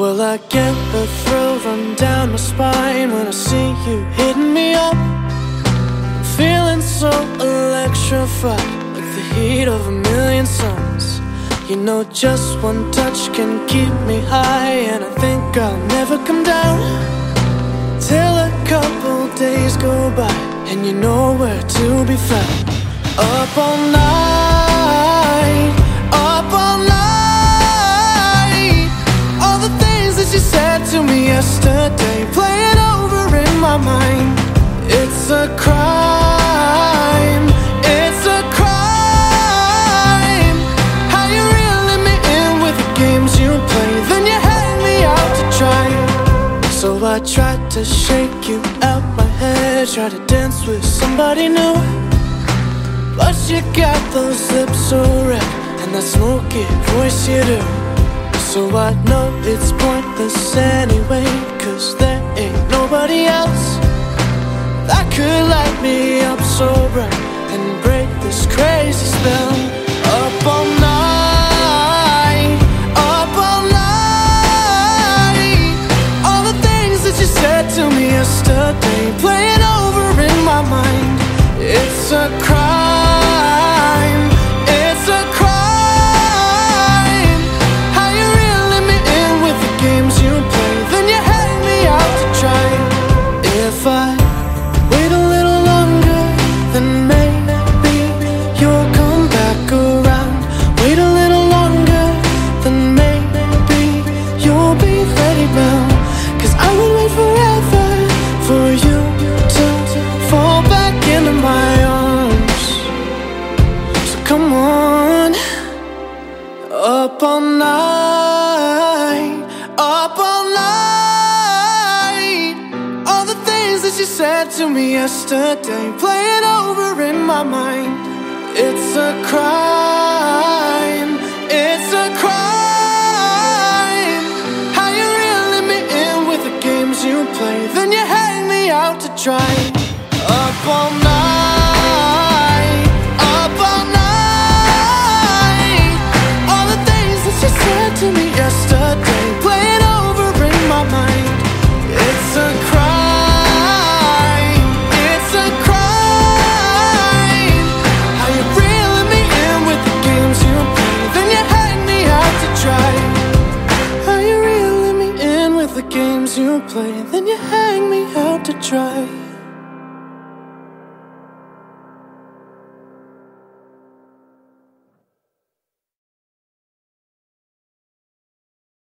Well, I get the thrill run down my spine when I see you hitting me up. I'm feeling so electrified, like the heat of a million suns. You know, just one touch can keep me high, and I think I'll never come down till a couple days go by, and you know where to be found. Up all night, said to me yesterday, playing over in my mind. It's a crime, it's a crime. How you reeling me in with the games you play, then you hang me out to dry. So I tried to shake you out my head, try to dance with somebody new. But you got those lips so red and that smoky voice you do. So I know it's pointless anyway, cause there ain't nobody else that could light me up so bright and break this crazy spell. Come on, up all night, up all night. All the things that you said to me yesterday, playing over in my mind. It's a crime, it's a crime. How you reeling me in with the games you play, then you hang me out to dry. Up all night, play, then you hang me out to dry.